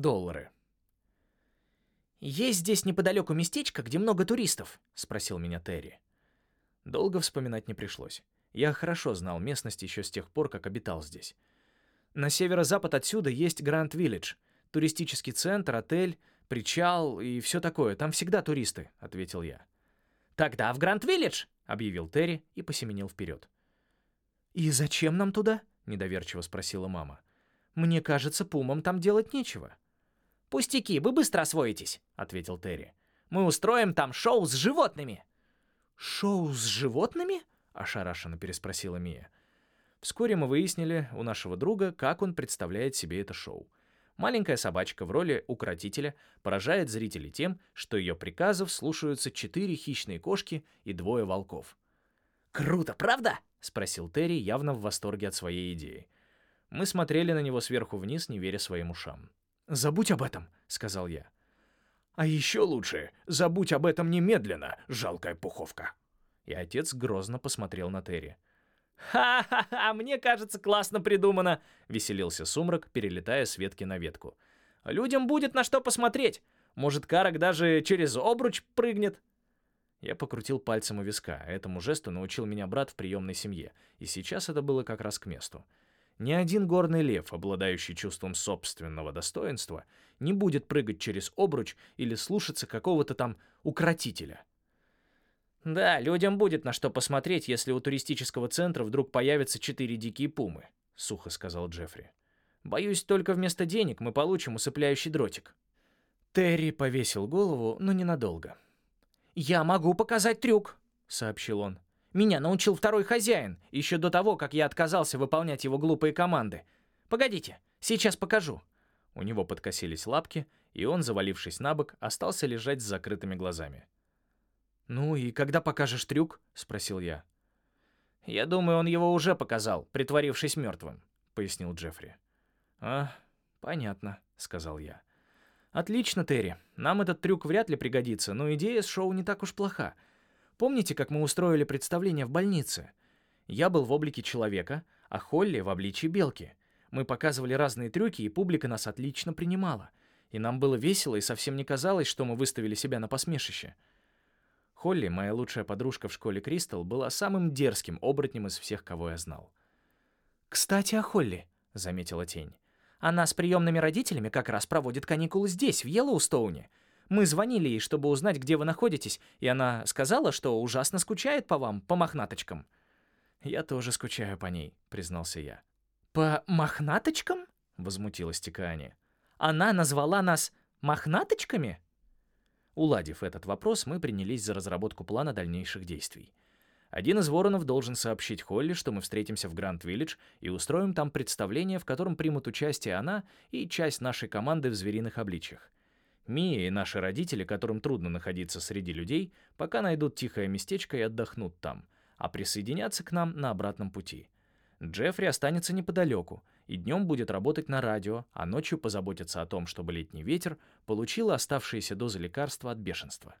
доллары. «Есть здесь неподалеку местечко, где много туристов?» — спросил меня Терри. Долго вспоминать не пришлось. Я хорошо знал местность еще с тех пор, как обитал здесь. На северо-запад отсюда есть Гранд Виллидж, туристический центр, отель, причал и все такое. Там всегда туристы», — ответил я. «Тогда в Гранд Виллидж!» — объявил Терри и посеменил вперед. «И зачем нам туда?» — недоверчиво спросила мама. «Мне кажется, пумам там делать нечего». «Пустяки, вы быстро освоитесь», — ответил Терри. «Мы устроим там шоу с животными». «Шоу с животными?» — ошарашенно переспросила Мия. Вскоре мы выяснили у нашего друга, как он представляет себе это шоу. Маленькая собачка в роли укротителя поражает зрителей тем, что ее приказов слушаются четыре хищные кошки и двое волков. «Круто, правда?» — спросил Терри, явно в восторге от своей идеи. Мы смотрели на него сверху вниз, не веря своим ушам. «Забудь об этом», — сказал я. «А еще лучше, забудь об этом немедленно, жалкая пуховка». И отец грозно посмотрел на Терри. «Ха-ха-ха, мне кажется, классно придумано!» — веселился сумрак, перелетая с ветки на ветку. «Людям будет на что посмотреть. Может, Карак даже через обруч прыгнет?» Я покрутил пальцем у виска. Этому жесту научил меня брат в приемной семье, и сейчас это было как раз к месту. Ни один горный лев, обладающий чувством собственного достоинства, не будет прыгать через обруч или слушаться какого-то там укротителя. «Да, людям будет на что посмотреть, если у туристического центра вдруг появятся четыре дикие пумы», — сухо сказал Джеффри. «Боюсь, только вместо денег мы получим усыпляющий дротик». Терри повесил голову, но ненадолго. «Я могу показать трюк», — сообщил он. «Меня научил второй хозяин, еще до того, как я отказался выполнять его глупые команды. Погодите, сейчас покажу». У него подкосились лапки, и он, завалившись на бок, остался лежать с закрытыми глазами. «Ну и когда покажешь трюк?» — спросил я. «Я думаю, он его уже показал, притворившись мертвым», — пояснил Джеффри. «А, понятно», — сказал я. «Отлично, Терри. Нам этот трюк вряд ли пригодится, но идея с шоу не так уж плоха. Помните, как мы устроили представление в больнице? Я был в облике человека, а Холли в обличии белки. Мы показывали разные трюки, и публика нас отлично принимала. И нам было весело, и совсем не казалось, что мы выставили себя на посмешище». Холли, моя лучшая подружка в школе Кристал, была самым дерзким оборотнем из всех, кого я знал. «Кстати, о Холли», — заметила тень. «Она с приемными родителями как раз проводит каникулы здесь, в Йеллоустоуне. Мы звонили ей, чтобы узнать, где вы находитесь, и она сказала, что ужасно скучает по вам, по мохнаточкам». «Я тоже скучаю по ней», — признался я. «По мохнаточкам?» — возмутилась Тикаани. «Она назвала нас мохнаточками?» Уладив этот вопрос, мы принялись за разработку плана дальнейших действий. Один из воронов должен сообщить Холли, что мы встретимся в Гранд-Виллидж и устроим там представление, в котором примут участие она и часть нашей команды в звериных обличьях. Мия и наши родители, которым трудно находиться среди людей, пока найдут тихое местечко и отдохнут там, а присоединятся к нам на обратном пути. Джеффри останется неподалеку — и днем будет работать на радио, а ночью позаботиться о том, чтобы летний ветер получил оставшиеся дозы лекарства от бешенства.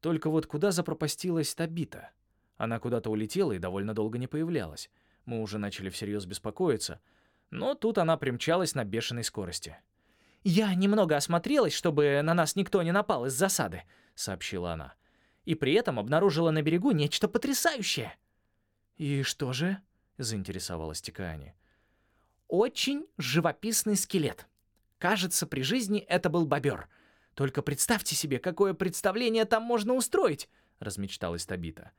Только вот куда запропастилась Табита? Она куда-то улетела и довольно долго не появлялась. Мы уже начали всерьез беспокоиться, но тут она примчалась на бешеной скорости. «Я немного осмотрелась, чтобы на нас никто не напал из засады», — сообщила она. «И при этом обнаружила на берегу нечто потрясающее». «И что же?» — заинтересовалась Тикаани. Очень живописный скелет. Кажется, при жизни это был бобер. Только представьте себе, какое представление там можно устроить, размечталась Табита.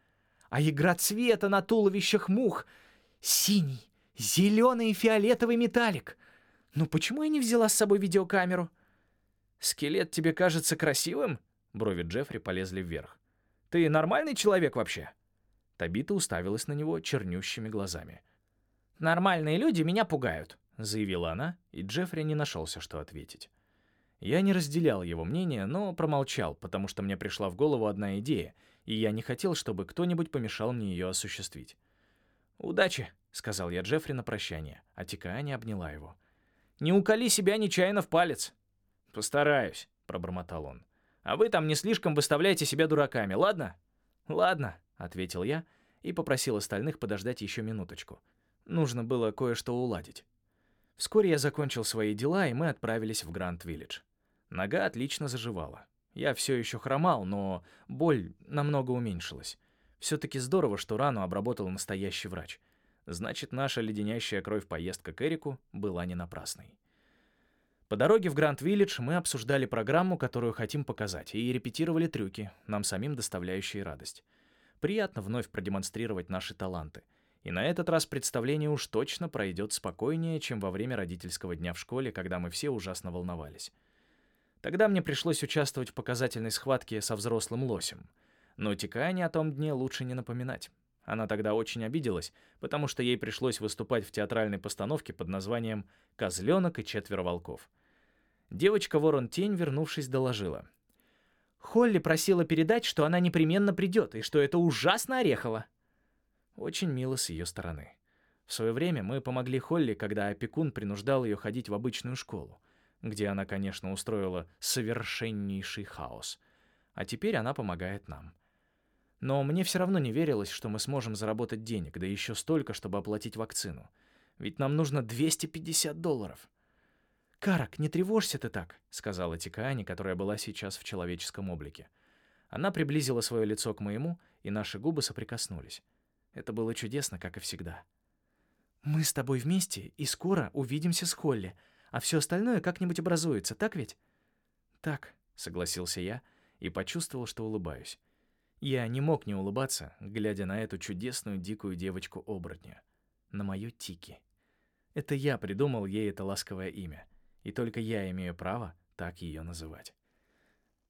А игра цвета на туловищах мух. Синий, зеленый и фиолетовый металлик. Ну почему я не взяла с собой видеокамеру? Скелет тебе кажется красивым? Брови Джеффри полезли вверх. Ты нормальный человек вообще? Табита уставилась на него чернющими глазами. «Нормальные люди меня пугают», — заявила она, и Джеффри не нашелся, что ответить. Я не разделял его мнение, но промолчал, потому что мне пришла в голову одна идея, и я не хотел, чтобы кто-нибудь помешал мне ее осуществить. «Удачи», — сказал я Джеффри на прощание, а Тикаани обняла его. «Не уколи себя нечаянно в палец». «Постараюсь», — пробормотал он. «А вы там не слишком выставляйте себя дураками, ладно?» «Ладно», — ответил я и попросил остальных подождать еще минуточку. Нужно было кое-что уладить. Вскоре я закончил свои дела, и мы отправились в Гранд-Виллидж. Нога отлично заживала. Я все еще хромал, но боль намного уменьшилась. Все-таки здорово, что рану обработал настоящий врач. Значит, наша леденящая кровь поездка к Эрику была не напрасной. По дороге в Гранд-Виллидж мы обсуждали программу, которую хотим показать, и репетировали трюки, нам самим доставляющие радость. Приятно вновь продемонстрировать наши таланты. И на этот раз представление уж точно пройдет спокойнее, чем во время родительского дня в школе, когда мы все ужасно волновались. Тогда мне пришлось участвовать в показательной схватке со взрослым лосем. Но Тикаане о том дне лучше не напоминать. Она тогда очень обиделась, потому что ей пришлось выступать в театральной постановке под названием «Козленок и четверо волков». Девочка Ворон Тень, вернувшись, доложила. «Холли просила передать, что она непременно придет, и что это ужасно орехово». Очень мило с ее стороны. В свое время мы помогли Холли, когда опекун принуждал ее ходить в обычную школу, где она, конечно, устроила совершеннейший хаос. А теперь она помогает нам. Но мне все равно не верилось, что мы сможем заработать денег, да еще столько, чтобы оплатить вакцину. Ведь нам нужно 250 долларов. «Карак, не тревожься ты так», — сказала Тикаани, которая была сейчас в человеческом облике. Она приблизила свое лицо к моему, и наши губы соприкоснулись. Это было чудесно, как и всегда. «Мы с тобой вместе и скоро увидимся с Холли, а все остальное как-нибудь образуется, так ведь?» «Так», — согласился я и почувствовал, что улыбаюсь. Я не мог не улыбаться, глядя на эту чудесную дикую девочку-оборотня. На мою Тики. Это я придумал ей это ласковое имя, и только я имею право так ее называть.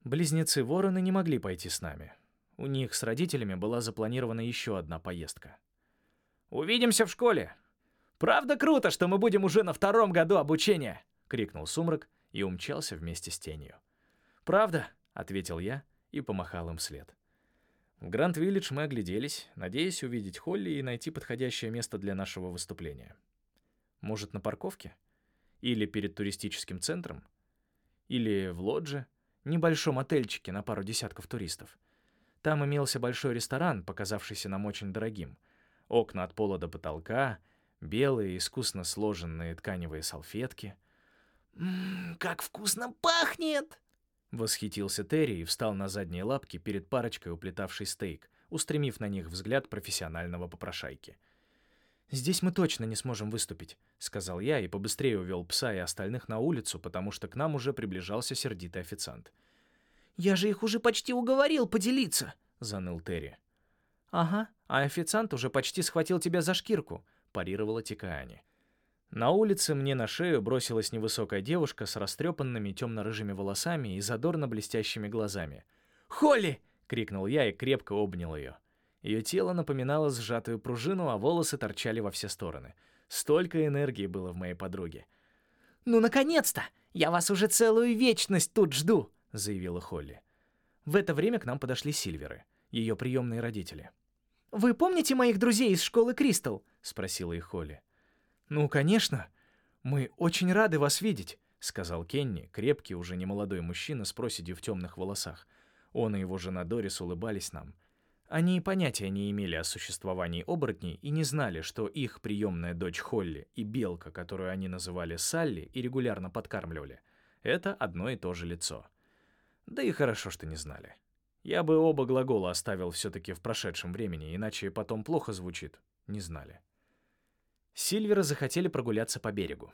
Близнецы-вороны не могли пойти с нами. У них с родителями была запланирована еще одна поездка. «Увидимся в школе!» «Правда круто, что мы будем уже на втором году обучения!» — крикнул Сумрак и умчался вместе с тенью. «Правда?» — ответил я и помахал им вслед. Гранд-Виллидж мы огляделись, надеясь увидеть Холли и найти подходящее место для нашего выступления. Может, на парковке? Или перед туристическим центром? Или в лодже? Небольшом отельчике на пару десятков туристов. Там имелся большой ресторан, показавшийся нам очень дорогим. Окна от пола до потолка, белые, искусно сложенные тканевые салфетки. «Ммм, как вкусно пахнет!» Восхитился Терри и встал на задние лапки перед парочкой, уплетавшей стейк, устремив на них взгляд профессионального попрошайки. «Здесь мы точно не сможем выступить», — сказал я и побыстрее увел пса и остальных на улицу, потому что к нам уже приближался сердитый официант. «Я же их уже почти уговорил поделиться», — заныл Терри. «Ага, а официант уже почти схватил тебя за шкирку», — парировала Тикаани. На улице мне на шею бросилась невысокая девушка с растрепанными темно-рыжими волосами и задорно блестящими глазами. «Холли!» — крикнул я и крепко обнял ее. Ее тело напоминало сжатую пружину, а волосы торчали во все стороны. Столько энергии было в моей подруге. «Ну, наконец-то! Я вас уже целую вечность тут жду!» — заявила Холли. В это время к нам подошли Сильверы, ее приемные родители. «Вы помните моих друзей из школы Кристал?» — спросила их Холли. «Ну, конечно. Мы очень рады вас видеть», — сказал Кенни, крепкий, уже немолодой мужчина с проседью в темных волосах. Он и его жена Дорис улыбались нам. Они понятия не имели о существовании оборотней и не знали, что их приемная дочь Холли и белка, которую они называли Салли и регулярно подкармливали, это одно и то же лицо. Да и хорошо, что не знали. Я бы оба глагола оставил все-таки в прошедшем времени, иначе потом плохо звучит. Не знали. Сильверы захотели прогуляться по берегу.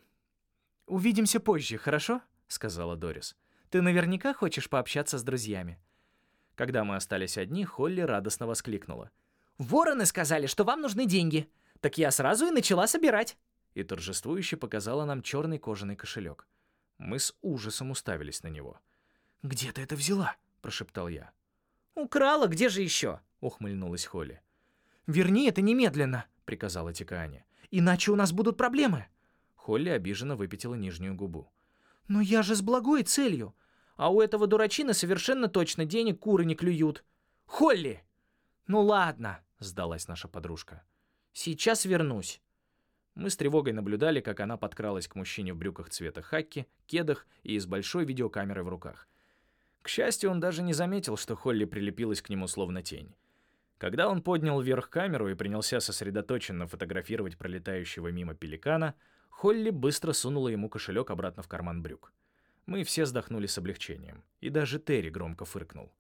«Увидимся позже, хорошо?» — сказала Дорис. «Ты наверняка хочешь пообщаться с друзьями». Когда мы остались одни, Холли радостно воскликнула. «Вороны сказали, что вам нужны деньги. Так я сразу и начала собирать». И торжествующе показала нам черный кожаный кошелек. Мы с ужасом уставились на него. «Где ты это взяла?» — прошептал я. «Украла, где же еще?» — ухмыльнулась Холли. «Верни это немедленно», — приказала Тикаани. Иначе у нас будут проблемы». Холли обиженно выпятила нижнюю губу. «Но я же с благой целью. А у этого дурачина совершенно точно денег куры не клюют. Холли!» «Ну ладно», — сдалась наша подружка. «Сейчас вернусь». Мы с тревогой наблюдали, как она подкралась к мужчине в брюках цвета хаки, кедах и с большой видеокамерой в руках. К счастью, он даже не заметил, что Холли прилепилась к нему словно тень. Когда он поднял вверх камеру и принялся сосредоточенно фотографировать пролетающего мимо пеликана, Холли быстро сунула ему кошелек обратно в карман брюк. Мы все вздохнули с облегчением, и даже Терри громко фыркнул.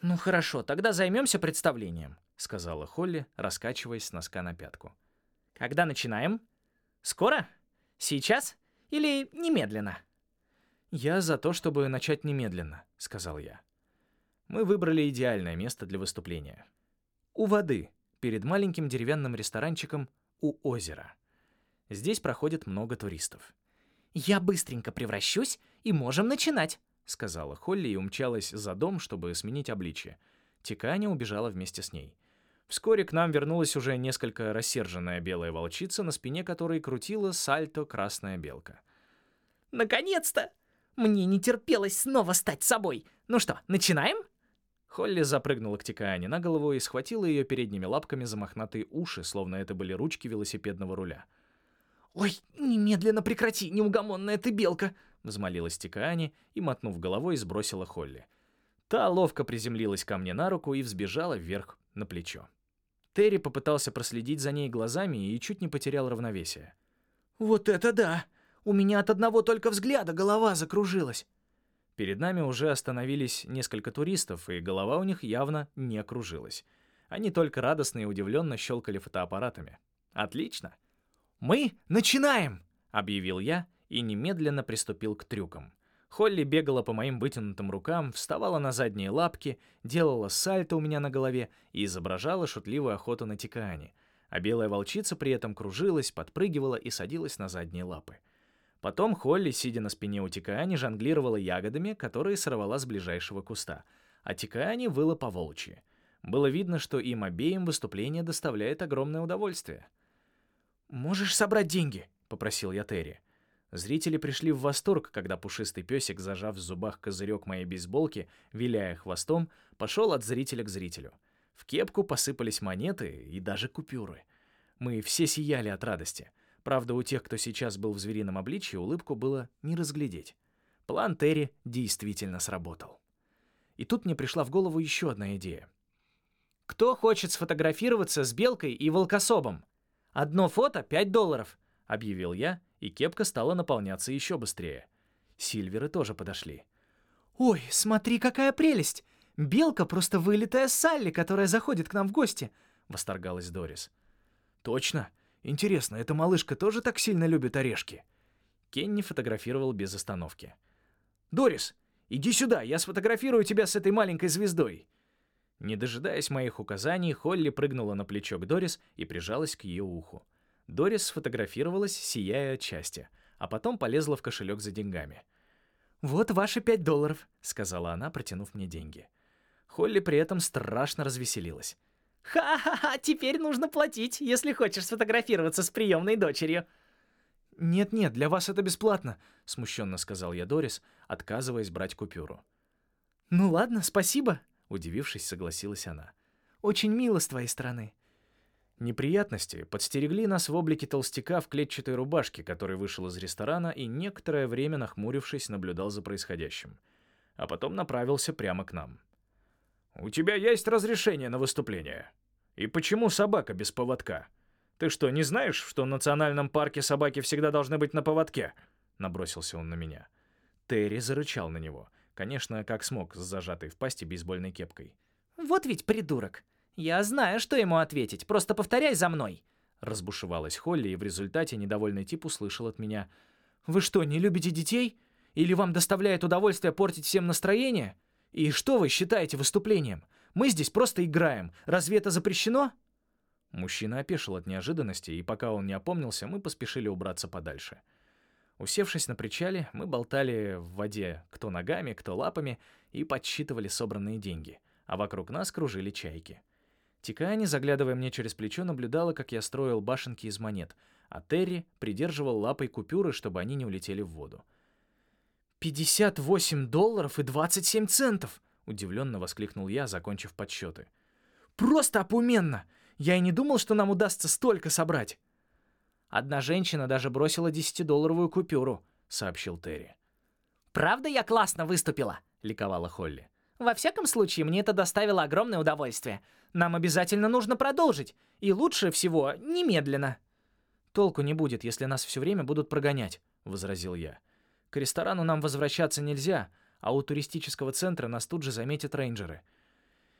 «Ну хорошо, тогда займемся представлением», — сказала Холли, раскачиваясь с носка на пятку. «Когда начинаем? Скоро? Сейчас? Или немедленно?» «Я за то, чтобы начать немедленно», — сказал я. Мы выбрали идеальное место для выступления. У воды, перед маленьким деревянным ресторанчиком у озера. Здесь проходит много туристов. «Я быстренько превращусь, и можем начинать», — сказала Холли и умчалась за дом, чтобы сменить обличье. Тиканя убежала вместе с ней. Вскоре к нам вернулась уже несколько рассерженная белая волчица, на спине которой крутила сальто красная белка. «Наконец-то! Мне не терпелось снова стать собой. Ну что, начинаем?» Холли запрыгнула к Тикаане на голову и схватила ее передними лапками за мохнатые уши, словно это были ручки велосипедного руля. «Ой, немедленно прекрати, неугомонная ты белка!» взмолилась Тикаани и, мотнув головой, сбросила Холли. Та ловко приземлилась ко мне на руку и взбежала вверх на плечо. Терри попытался проследить за ней глазами и чуть не потерял равновесие. «Вот это да! У меня от одного только взгляда голова закружилась!» Перед нами уже остановились несколько туристов, и голова у них явно не кружилась. Они только радостно и удивленно щелкали фотоаппаратами. «Отлично!» «Мы начинаем!» — объявил я и немедленно приступил к трюкам. Холли бегала по моим вытянутым рукам, вставала на задние лапки, делала сальто у меня на голове и изображала шутливую охоту на Тикаане, а белая волчица при этом кружилась, подпрыгивала и садилась на задние лапы. Потом Холли, сидя на спине у Тикаани, жонглировала ягодами, которые сорвала с ближайшего куста, а Тикаани выла по волчьи. Было видно, что им обеим выступление доставляет огромное удовольствие. «Можешь собрать деньги?» — попросил я Терри. Зрители пришли в восторг, когда пушистый песик, зажав в зубах козырек моей бейсболки, виляя хвостом, пошел от зрителя к зрителю. В кепку посыпались монеты и даже купюры. Мы все сияли от радости — Правда, у тех, кто сейчас был в зверином обличье, улыбку было не разглядеть. План Терри действительно сработал. И тут мне пришла в голову еще одна идея. «Кто хочет сфотографироваться с белкой и волкособом? Одно фото — 5 долларов», — объявил я, и кепка стала наполняться еще быстрее. Сильверы тоже подошли. «Ой, смотри, какая прелесть! Белка просто вылитая Салли, которая заходит к нам в гости!» — восторгалась Дорис. «Точно! Интересно, эта малышка тоже так сильно любит орешки? Кенни фотографировал без остановки. «Дорис, иди сюда, я сфотографирую тебя с этой маленькой звездой!» Не дожидаясь моих указаний, Холли прыгнула на плечо к Дорис и прижалась к ее уху. Дорис сфотографировалась, сияя от счастья, а потом полезла в кошелек за деньгами. «Вот ваши пять долларов», — сказала она, протянув мне деньги. Холли при этом страшно развеселилась. «Ха-ха-ха, теперь нужно платить, если хочешь сфотографироваться с приемной дочерью». «Нет-нет, для вас это бесплатно», — смущенно сказал я Дорис, отказываясь брать купюру. «Ну ладно, спасибо», — удивившись, согласилась она. «Очень мило с твоей стороны». Неприятности подстерегли нас в облике толстяка в клетчатой рубашке, который вышел из ресторана и некоторое время, нахмурившись, наблюдал за происходящим. А потом направился прямо к нам. «У тебя есть разрешение на выступление? И почему собака без поводка? Ты что, не знаешь, что в национальном парке собаки всегда должны быть на поводке?» Набросился он на меня. Терри зарычал на него. Конечно, как смог, с зажатой в пасти бейсбольной кепкой. «Вот ведь придурок! Я знаю, что ему ответить, просто повторяй за мной!» Разбушевалась Холли, и в результате недовольный тип услышал от меня. «Вы что, не любите детей? Или вам доставляет удовольствие портить всем настроение? И что вы считаете выступлением? Мы здесь просто играем. Разве это запрещено?» Мужчина опешил от неожиданности, и пока он не опомнился, мы поспешили убраться подальше. Усевшись на причале, мы болтали в воде кто ногами, кто лапами и подсчитывали собранные деньги, а вокруг нас кружили чайки. Тикаани, заглядывая мне через плечо, наблюдала, как я строил башенки из монет, а Терри придерживал лапой купюры, чтобы они не улетели в воду. «Пятьдесят восемь долларов и двадцать семь центов!» — удивленно воскликнул я, закончив подсчеты. «Просто опуменно! Я и не думал, что нам удастся столько собрать!» «Одна женщина даже бросила десятидолларовую купюру», — сообщил Терри. «Правда я классно выступила?» — ликовала Холли. «Во всяком случае, мне это доставило огромное удовольствие. Нам обязательно нужно продолжить, и лучше всего немедленно». «Толку не будет, если нас все время будут прогонять», — возразил я. «К ресторану нам возвращаться нельзя, а у туристического центра нас тут же заметят рейнджеры.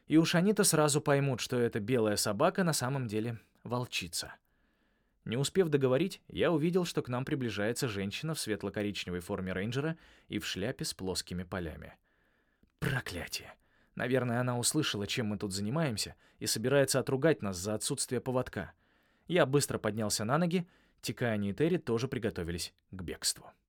И уж они-то сразу поймут, что эта белая собака на самом деле волчица». Не успев договорить, я увидел, что к нам приближается женщина в светло-коричневой форме рейнджера и в шляпе с плоскими полями. Проклятие! Наверное, она услышала, чем мы тут занимаемся, и собирается отругать нас за отсутствие поводка. Я быстро поднялся на ноги, Тикани и Терри тоже приготовились к бегству.